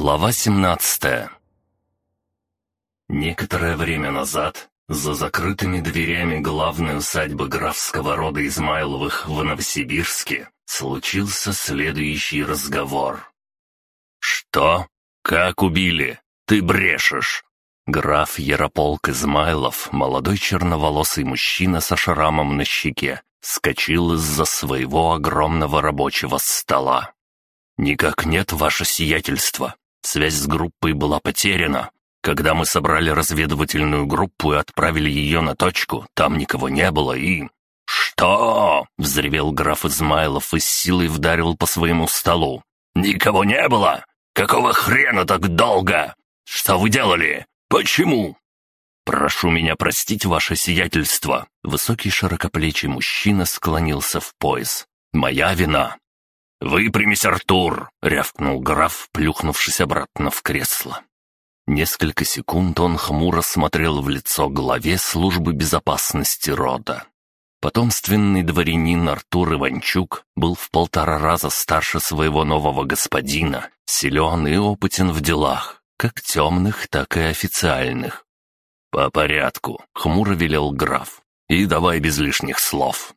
Глава 17 Некоторое время назад за закрытыми дверями главной усадьбы графского рода Измайловых в Новосибирске случился следующий разговор. «Что? Как убили? Ты брешешь!» Граф Ярополк Измайлов, молодой черноволосый мужчина со шрамом на щеке, скочил из-за своего огромного рабочего стола. «Никак нет, ваше сиятельство. Связь с группой была потеряна. Когда мы собрали разведывательную группу и отправили ее на точку, там никого не было и...» «Что?» — взревел граф Измайлов и с силой вдарил по своему столу. «Никого не было? Какого хрена так долго? Что вы делали? Почему?» «Прошу меня простить, ваше сиятельство». Высокий широкоплечий мужчина склонился в пояс. «Моя вина. «Выпрямись, Артур!» — рявкнул граф, плюхнувшись обратно в кресло. Несколько секунд он хмуро смотрел в лицо главе службы безопасности рода. Потомственный дворянин Артур Иванчук был в полтора раза старше своего нового господина, силен и опытен в делах, как темных, так и официальных. «По порядку», — хмуро велел граф. «И давай без лишних слов.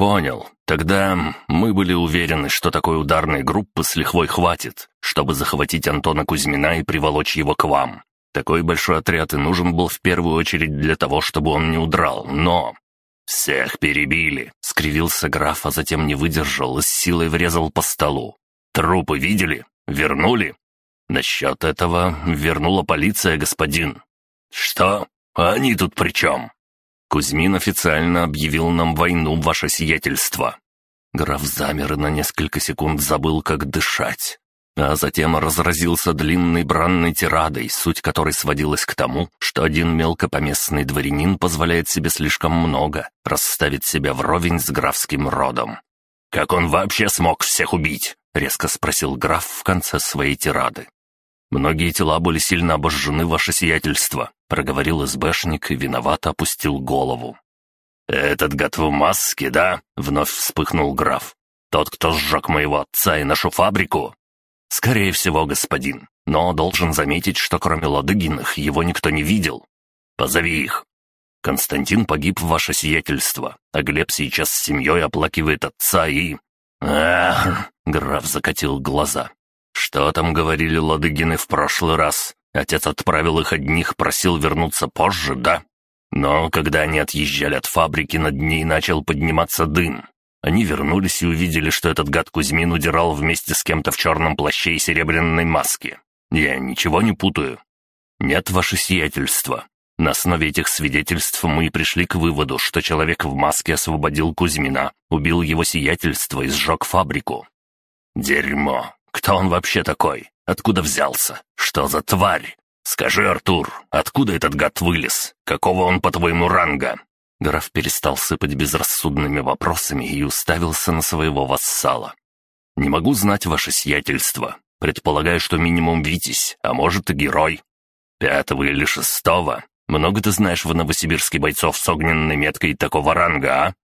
«Понял. Тогда мы были уверены, что такой ударной группы с лихвой хватит, чтобы захватить Антона Кузьмина и приволочь его к вам. Такой большой отряд и нужен был в первую очередь для того, чтобы он не удрал, но...» «Всех перебили», — скривился граф, а затем не выдержал и с силой врезал по столу. «Трупы видели? Вернули?» «Насчет этого вернула полиция, господин». «Что? А они тут при чем?» Кузьмин официально объявил нам войну, ваше сиятельство». Граф замер и на несколько секунд забыл, как дышать. А затем разразился длинной бранной тирадой, суть которой сводилась к тому, что один мелкопоместный дворянин позволяет себе слишком много, расставить себя вровень с графским родом. «Как он вообще смог всех убить?» — резко спросил граф в конце своей тирады. «Многие тела были сильно обожжены, ваше сиятельство», — проговорил СБшник и виновато опустил голову. «Этот гад в маске, да?» — вновь вспыхнул граф. «Тот, кто сжег моего отца и нашу фабрику?» «Скорее всего, господин. Но должен заметить, что кроме Ладыгиных его никто не видел. Позови их». «Константин погиб в ваше сиятельство, а Глеб сейчас с семьей оплакивает отца и...» «Ах!» — граф закатил глаза. «Что там говорили Ладыгины в прошлый раз? Отец отправил их одних, просил вернуться позже, да? Но когда они отъезжали от фабрики, над ней начал подниматься дым. Они вернулись и увидели, что этот гад Кузьмин удирал вместе с кем-то в черном плаще и серебряной маске. Я ничего не путаю. Нет, ваше сиятельство. На основе этих свидетельств мы и пришли к выводу, что человек в маске освободил Кузьмина, убил его сиятельство и сжег фабрику. Дерьмо. Кто он вообще такой? Откуда взялся? Что за тварь? Скажи, Артур, откуда этот гад вылез? Какого он, по-твоему, ранга?» Граф перестал сыпать безрассудными вопросами и уставился на своего вассала. «Не могу знать ваше сиятельство. Предполагаю, что минимум Витязь, а может и герой. Пятого или шестого. Много ты знаешь в Новосибирске бойцов с огненной меткой такого ранга, а?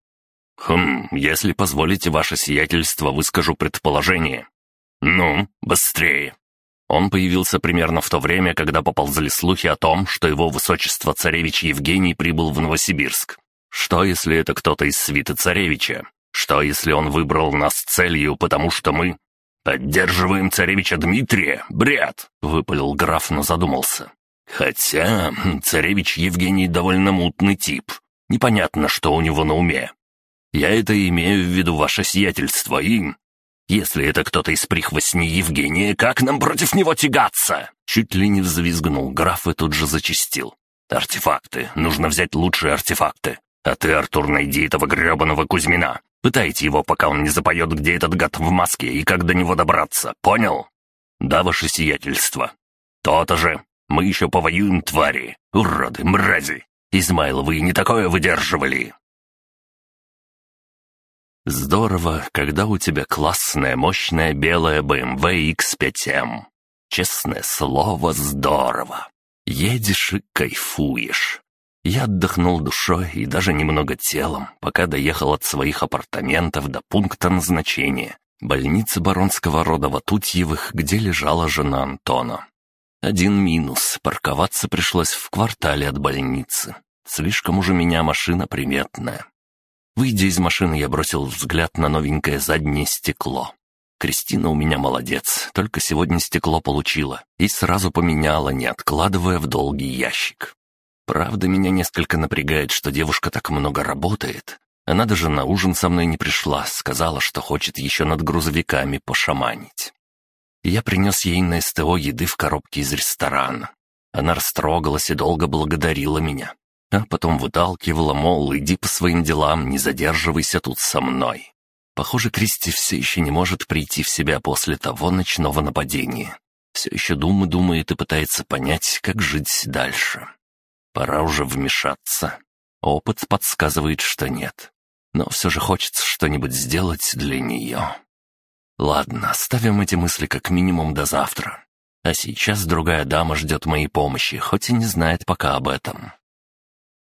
Хм, если позволите ваше сиятельство, выскажу предположение. «Ну, быстрее!» Он появился примерно в то время, когда поползли слухи о том, что его высочество царевич Евгений прибыл в Новосибирск. Что, если это кто-то из свиты царевича? Что, если он выбрал нас целью, потому что мы... «Поддерживаем царевича Дмитрия? Бред!» — выпалил граф, но задумался. «Хотя царевич Евгений довольно мутный тип. Непонятно, что у него на уме. Я это имею в виду ваше сиятельство, и если это кто-то из прихвостни Евгения, как нам против него тягаться?» Чуть ли не взвизгнул граф и тут же зачистил. «Артефакты. Нужно взять лучшие артефакты. А ты, Артур, найди этого гребаного Кузьмина. Пытайте его, пока он не запоет, где этот гад в маске и как до него добраться. Понял?» «Да, ваше сиятельство». «То-то же. Мы еще повоюем, твари. Уроды, мрази. Измайловы не такое выдерживали. Здорово, когда у тебя классная, мощная белая BMW X5M. Честное слово, здорово. Едешь и кайфуешь. Я отдохнул душой и даже немного телом, пока доехал от своих апартаментов до пункта назначения, Больница баронского рода Ватутьевых, где лежала жена Антона. Один минус — парковаться пришлось в квартале от больницы. Слишком уж у меня машина приметная. Выйдя из машины, я бросил взгляд на новенькое заднее стекло. Кристина у меня молодец, только сегодня стекло получила и сразу поменяла, не откладывая в долгий ящик. Правда, меня несколько напрягает, что девушка так много работает. Она даже на ужин со мной не пришла, сказала, что хочет еще над грузовиками пошаманить. Я принес ей на СТО еды в коробке из ресторана. Она растрогалась и долго благодарила меня. А потом выталкивала, мол, иди по своим делам, не задерживайся тут со мной. Похоже, Кристи все еще не может прийти в себя после того ночного нападения. Все еще думает, думает и пытается понять, как жить дальше. Пора уже вмешаться. Опыт подсказывает, что нет. Но все же хочется что-нибудь сделать для нее. Ладно, оставим эти мысли как минимум до завтра. А сейчас другая дама ждет моей помощи, хоть и не знает пока об этом.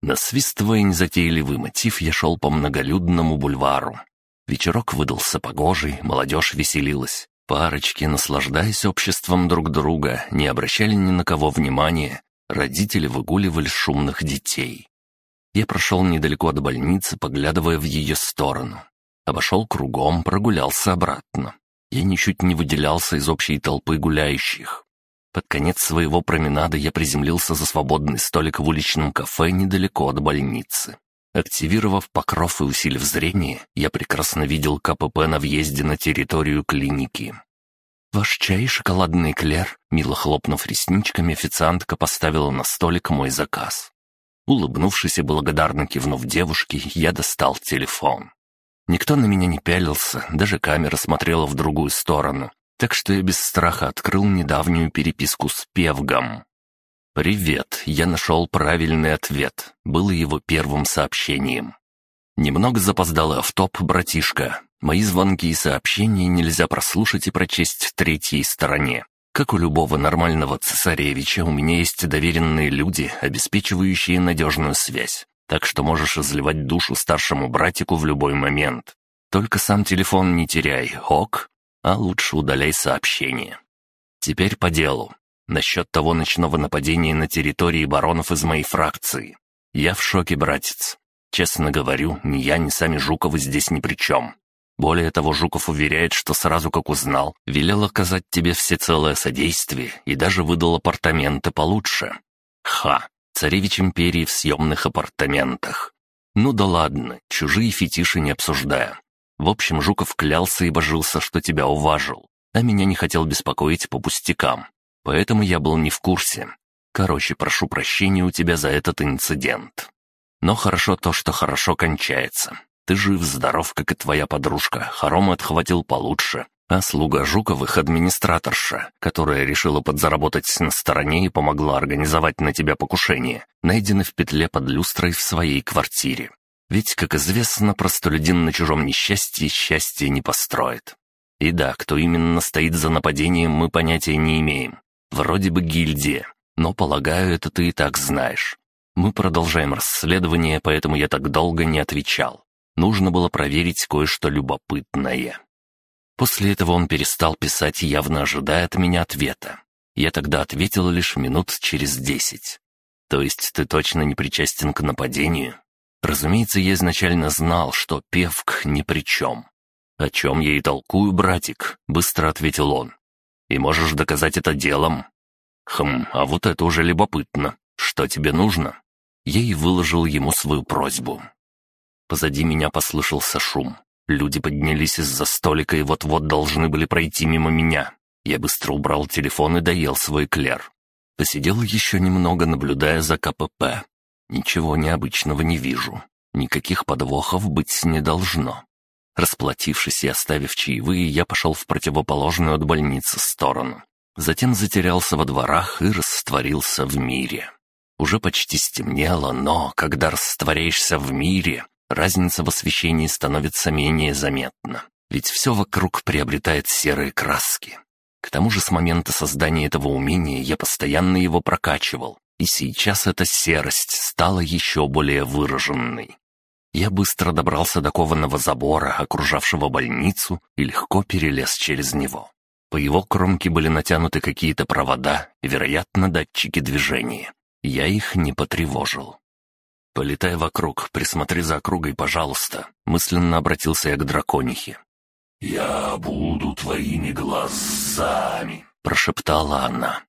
Насвистывая незатейливый мотив, я шел по многолюдному бульвару. Вечерок выдался погожий, молодежь веселилась. Парочки, наслаждаясь обществом друг друга, не обращали ни на кого внимания, Родители выгуливали шумных детей. Я прошел недалеко от больницы, поглядывая в ее сторону. Обошел кругом, прогулялся обратно. Я ничуть не выделялся из общей толпы гуляющих. Под конец своего променада я приземлился за свободный столик в уличном кафе недалеко от больницы. Активировав покров и усилив зрение, я прекрасно видел КПП на въезде на территорию клиники. «Ваш чай и шоколадный эклер», мило хлопнув ресничками, официантка поставила на столик мой заказ. Улыбнувшись и благодарно кивнув девушке, я достал телефон. Никто на меня не пялился, даже камера смотрела в другую сторону, так что я без страха открыл недавнюю переписку с Певгом. «Привет, я нашел правильный ответ», было его первым сообщением. Немного запоздалый автоп, братишка. Мои звонки и сообщения нельзя прослушать и прочесть третьей стороне. Как у любого нормального цесаревича, у меня есть доверенные люди, обеспечивающие надежную связь. Так что можешь изливать душу старшему братику в любой момент. Только сам телефон не теряй, ок? А лучше удаляй сообщение. Теперь по делу. Насчет того ночного нападения на территории баронов из моей фракции. Я в шоке, братец. Честно говорю, ни я, ни сами Жуковы здесь ни при чем. Более того, Жуков уверяет, что сразу как узнал, велел оказать тебе всецелое содействие и даже выдал апартаменты получше. Ха! Царевич империи в съемных апартаментах. Ну да ладно, чужие фетиши не обсуждая. В общем, Жуков клялся и божился, что тебя уважил, а меня не хотел беспокоить по пустякам. Поэтому я был не в курсе. Короче, прошу прощения у тебя за этот инцидент. Но хорошо то, что хорошо кончается. Ты жив-здоров, как и твоя подружка. Хоромы отхватил получше. А слуга Жуковых — администраторша, которая решила подзаработать на стороне и помогла организовать на тебя покушение, найдены в петле под люстрой в своей квартире. Ведь, как известно, простолюдин на чужом несчастье счастье не построит. И да, кто именно стоит за нападением, мы понятия не имеем. Вроде бы гильдия, но, полагаю, это ты и так знаешь. Мы продолжаем расследование, поэтому я так долго не отвечал. Нужно было проверить кое-что любопытное. После этого он перестал писать, явно ожидая от меня ответа. Я тогда ответил лишь минут через десять. То есть ты точно не причастен к нападению? Разумеется, я изначально знал, что Певк ни при чем. «О чем я и толкую, братик», — быстро ответил он. «И можешь доказать это делом». «Хм, а вот это уже любопытно. Что тебе нужно?» Я и выложил ему свою просьбу. Позади меня послышался шум. Люди поднялись из-за столика и вот-вот должны были пройти мимо меня. Я быстро убрал телефон и доел свой клер. Посидел еще немного, наблюдая за КПП. Ничего необычного не вижу. Никаких подвохов быть не должно. Расплатившись и оставив чаевые, я пошел в противоположную от больницы сторону. Затем затерялся во дворах и растворился в мире. Уже почти стемнело, но когда растворяешься в мире, разница в освещении становится менее заметна, ведь все вокруг приобретает серые краски. К тому же с момента создания этого умения я постоянно его прокачивал, и сейчас эта серость стала еще более выраженной. Я быстро добрался до кованого забора, окружавшего больницу, и легко перелез через него. По его кромке были натянуты какие-то провода вероятно, датчики движения. Я их не потревожил. «Полетай вокруг, присмотри за округой, пожалуйста», — мысленно обратился я к драконихе. «Я буду твоими глазами», — прошептала она.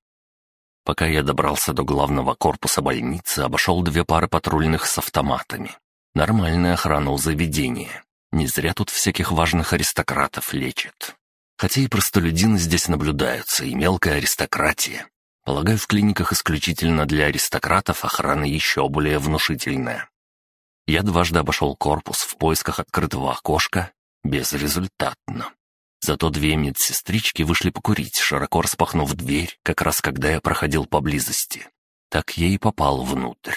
Пока я добрался до главного корпуса больницы, обошел две пары патрульных с автоматами. Нормальная охрана у заведения. Не зря тут всяких важных аристократов лечат. Хотя и простолюдины здесь наблюдаются, и мелкая аристократия. Полагаю, в клиниках исключительно для аристократов охрана еще более внушительная. Я дважды обошел корпус в поисках открытого окошка, безрезультатно. Зато две медсестрички вышли покурить, широко распахнув дверь, как раз когда я проходил поблизости. Так я и попал внутрь.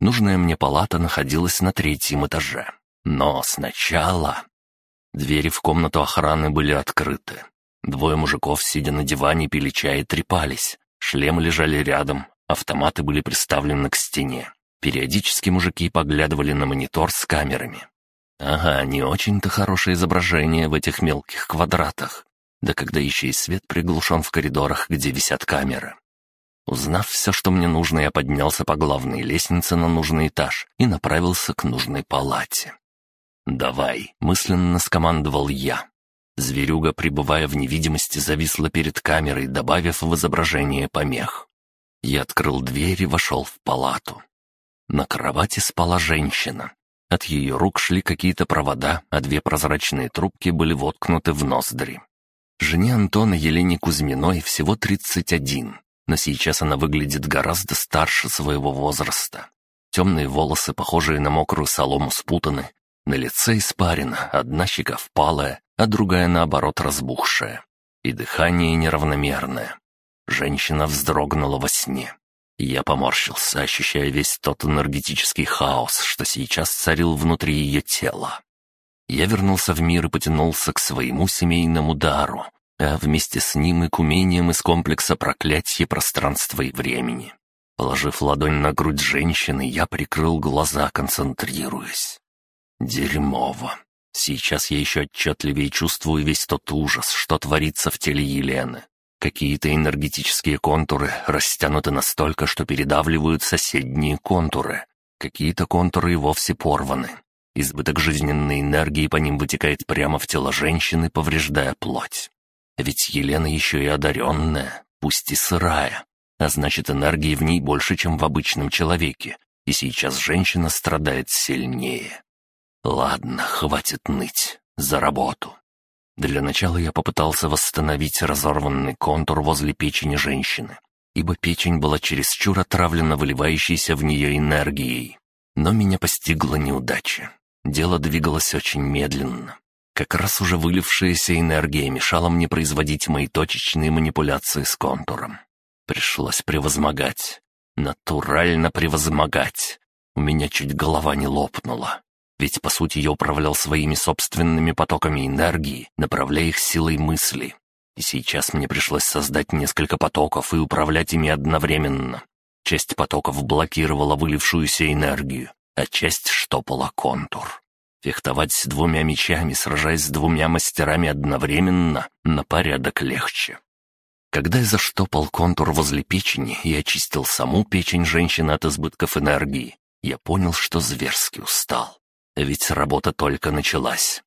Нужная мне палата находилась на третьем этаже. Но сначала... Двери в комнату охраны были открыты. Двое мужиков, сидя на диване, пили чай и трепались. Шлемы лежали рядом, автоматы были приставлены к стене. Периодически мужики поглядывали на монитор с камерами. Ага, не очень-то хорошее изображение в этих мелких квадратах. Да когда еще и свет приглушен в коридорах, где висят камеры. Узнав все, что мне нужно, я поднялся по главной лестнице на нужный этаж и направился к нужной палате. «Давай», — мысленно скомандовал я. Зверюга, пребывая в невидимости, зависла перед камерой, добавив в изображение помех. Я открыл дверь и вошел в палату. На кровати спала женщина. От ее рук шли какие-то провода, а две прозрачные трубки были воткнуты в ноздри. Жене Антона Елене Кузьминой всего 31, но сейчас она выглядит гораздо старше своего возраста. Темные волосы, похожие на мокрую солому, спутаны. На лице испарина, одна щека впалая, а другая, наоборот, разбухшая. И дыхание неравномерное. Женщина вздрогнула во сне. Я поморщился, ощущая весь тот энергетический хаос, что сейчас царил внутри ее тела. Я вернулся в мир и потянулся к своему семейному дару, а вместе с ним и к умениям из комплекса проклятия пространства и времени. Положив ладонь на грудь женщины, я прикрыл глаза, концентрируясь. Дерьмово. Сейчас я еще отчетливее чувствую весь тот ужас, что творится в теле Елены. Какие-то энергетические контуры растянуты настолько, что передавливают соседние контуры. Какие-то контуры и вовсе порваны. Избыток жизненной энергии по ним вытекает прямо в тело женщины, повреждая плоть. Ведь Елена еще и одаренная, пусть и сырая, а значит энергии в ней больше, чем в обычном человеке, и сейчас женщина страдает сильнее. Ладно, хватит ныть, за работу. Для начала я попытался восстановить разорванный контур возле печени женщины, ибо печень была чересчур отравлена выливающейся в нее энергией. Но меня постигла неудача. Дело двигалось очень медленно. Как раз уже вылившаяся энергия мешала мне производить мои точечные манипуляции с контуром. Пришлось превозмогать. Натурально превозмогать. У меня чуть голова не лопнула. Ведь, по сути, я управлял своими собственными потоками энергии, направляя их силой мысли. И сейчас мне пришлось создать несколько потоков и управлять ими одновременно. Часть потоков блокировала вылившуюся энергию, а часть штопала контур. Фехтовать с двумя мечами, сражаясь с двумя мастерами одновременно, на порядок легче. Когда я заштопал контур возле печени и очистил саму печень женщины от избытков энергии, я понял, что зверски устал. Ведь работа только началась.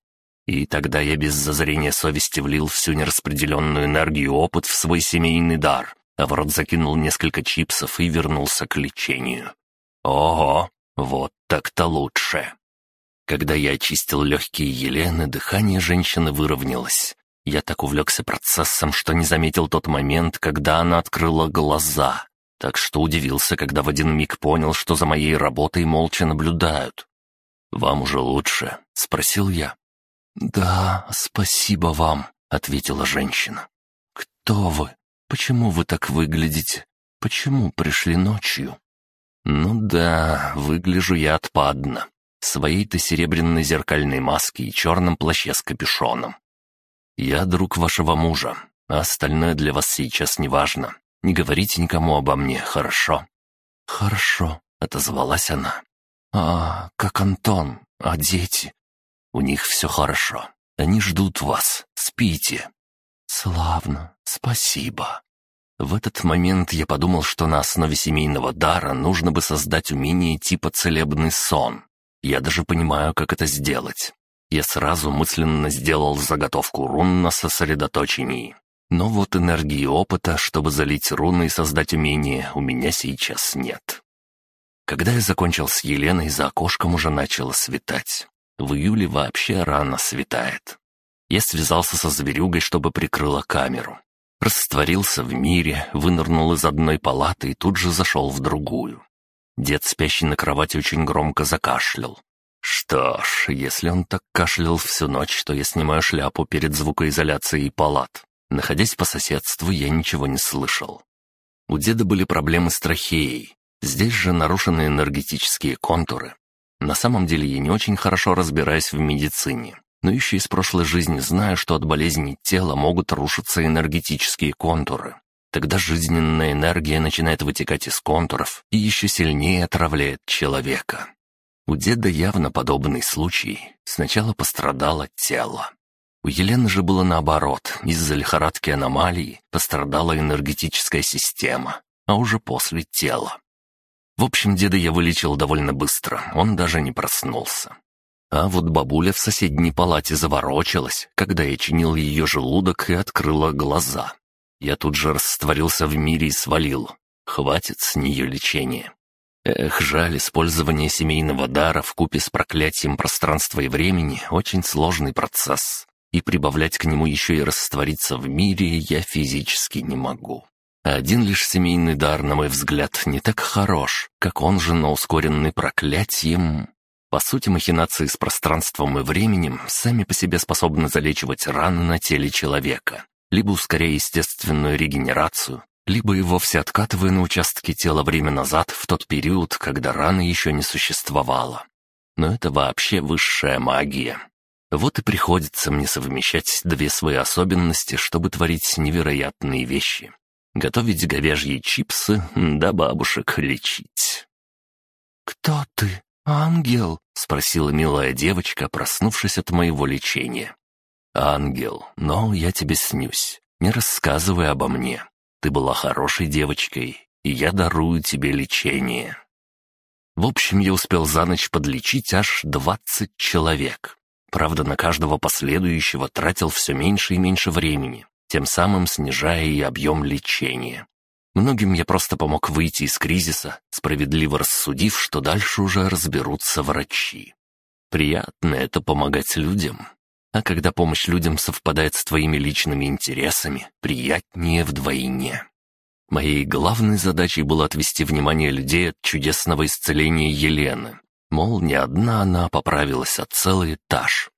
И тогда я без зазрения совести влил всю нераспределенную энергию опыт в свой семейный дар, а в рот закинул несколько чипсов и вернулся к лечению. Ого, вот так-то лучше. Когда я очистил легкие Елены, дыхание женщины выровнялось. Я так увлекся процессом, что не заметил тот момент, когда она открыла глаза. Так что удивился, когда в один миг понял, что за моей работой молча наблюдают. «Вам уже лучше?» — спросил я. «Да, спасибо вам», — ответила женщина. «Кто вы? Почему вы так выглядите? Почему пришли ночью?» «Ну да, выгляжу я отпадно своей-то серебряной зеркальной маске и черном плаще с капюшоном. «Я друг вашего мужа, а остальное для вас сейчас не важно. Не говорите никому обо мне, хорошо?» «Хорошо», — отозвалась она. «А, как Антон? А дети?» «У них все хорошо. Они ждут вас. Спите». «Славно. Спасибо». В этот момент я подумал, что на основе семейного дара нужно бы создать умение типа целебный сон. Я даже понимаю, как это сделать. Я сразу мысленно сделал заготовку рун на сосредоточении. Но вот энергии опыта, чтобы залить руны и создать умение, у меня сейчас нет. Когда я закончил с Еленой, за окошком уже начало светать. В июле вообще рано светает. Я связался со зверюгой, чтобы прикрыла камеру. Растворился в мире, вынырнул из одной палаты и тут же зашел в другую. Дед, спящий на кровати, очень громко закашлял. Что ж, если он так кашлял всю ночь, то я снимаю шляпу перед звукоизоляцией палат. Находясь по соседству, я ничего не слышал. У деда были проблемы с трахеей. Здесь же нарушены энергетические контуры. На самом деле я не очень хорошо разбираюсь в медицине, но еще из прошлой жизни знаю, что от болезней тела могут рушиться энергетические контуры. Тогда жизненная энергия начинает вытекать из контуров и еще сильнее отравляет человека. У деда явно подобный случай. Сначала пострадало тело. У Елены же было наоборот. Из-за лихорадки аномалии пострадала энергетическая система, а уже после тела. В общем, деда я вылечил довольно быстро, он даже не проснулся. А вот бабуля в соседней палате заворочилась, когда я чинил ее желудок и открыла глаза. Я тут же растворился в мире и свалил. Хватит с нее лечения. Эх, жаль, использование семейного дара в купе с проклятием пространства и времени — очень сложный процесс, и прибавлять к нему еще и раствориться в мире я физически не могу. Один лишь семейный дар, на мой взгляд, не так хорош, как он же на ускоренный проклятием. По сути, махинации с пространством и временем сами по себе способны залечивать раны на теле человека, либо ускоряя естественную регенерацию, либо и вовсе откатывая на участки тела время назад в тот период, когда раны еще не существовало. Но это вообще высшая магия. Вот и приходится мне совмещать две свои особенности, чтобы творить невероятные вещи. Готовить говяжьи чипсы, да бабушек лечить. «Кто ты, ангел?» — спросила милая девочка, проснувшись от моего лечения. «Ангел, но я тебе снюсь. Не рассказывай обо мне. Ты была хорошей девочкой, и я дарую тебе лечение». В общем, я успел за ночь подлечить аж двадцать человек. Правда, на каждого последующего тратил все меньше и меньше времени, тем самым снижая и объем лечения. Многим я просто помог выйти из кризиса, справедливо рассудив, что дальше уже разберутся врачи. Приятно это помогать людям. А когда помощь людям совпадает с твоими личными интересами, приятнее вдвойне. Моей главной задачей было отвести внимание людей от чудесного исцеления Елены. Мол, не одна она поправилась, а целый этаж.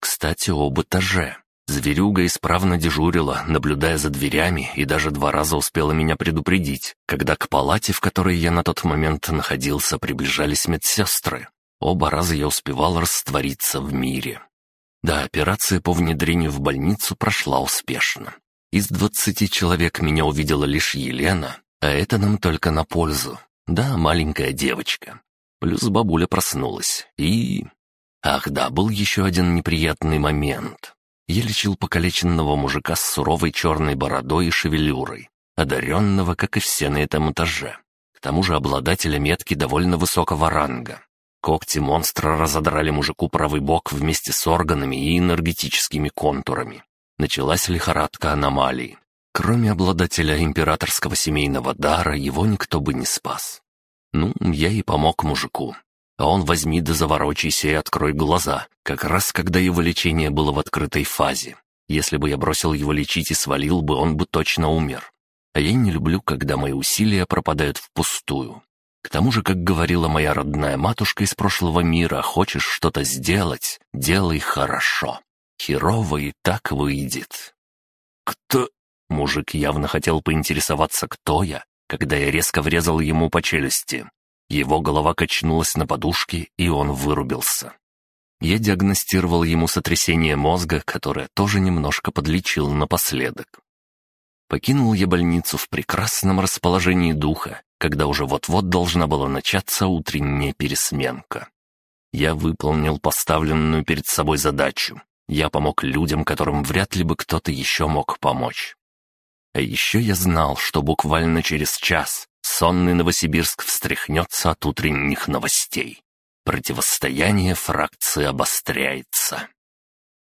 Кстати, об этаже. Зверюга исправно дежурила, наблюдая за дверями, и даже два раза успела меня предупредить, когда к палате, в которой я на тот момент находился, приближались медсестры. Оба раза я успевал раствориться в мире. Да, операция по внедрению в больницу прошла успешно. Из двадцати человек меня увидела лишь Елена, а это нам только на пользу. Да, маленькая девочка. Плюс бабуля проснулась. И... Ах да, был еще один неприятный момент. Я лечил покалеченного мужика с суровой черной бородой и шевелюрой, одаренного, как и все на этом этаже. К тому же обладателя метки довольно высокого ранга. Когти монстра разодрали мужику правый бок вместе с органами и энергетическими контурами. Началась лихорадка аномалий. Кроме обладателя императорского семейного дара, его никто бы не спас. Ну, я и помог мужику. А он возьми да заворочайся и открой глаза, как раз когда его лечение было в открытой фазе. Если бы я бросил его лечить и свалил бы, он бы точно умер. А я не люблю, когда мои усилия пропадают впустую. К тому же, как говорила моя родная матушка из прошлого мира, хочешь что-то сделать, делай хорошо. Херово и так выйдет. Кто? Мужик явно хотел поинтересоваться, кто я, когда я резко врезал ему по челюсти. Его голова качнулась на подушке, и он вырубился. Я диагностировал ему сотрясение мозга, которое тоже немножко подлечил напоследок. Покинул я больницу в прекрасном расположении духа, когда уже вот-вот должна была начаться утренняя пересменка. Я выполнил поставленную перед собой задачу. Я помог людям, которым вряд ли бы кто-то еще мог помочь. А еще я знал, что буквально через час сонный Новосибирск встряхнется от утренних новостей. Противостояние фракции обостряется.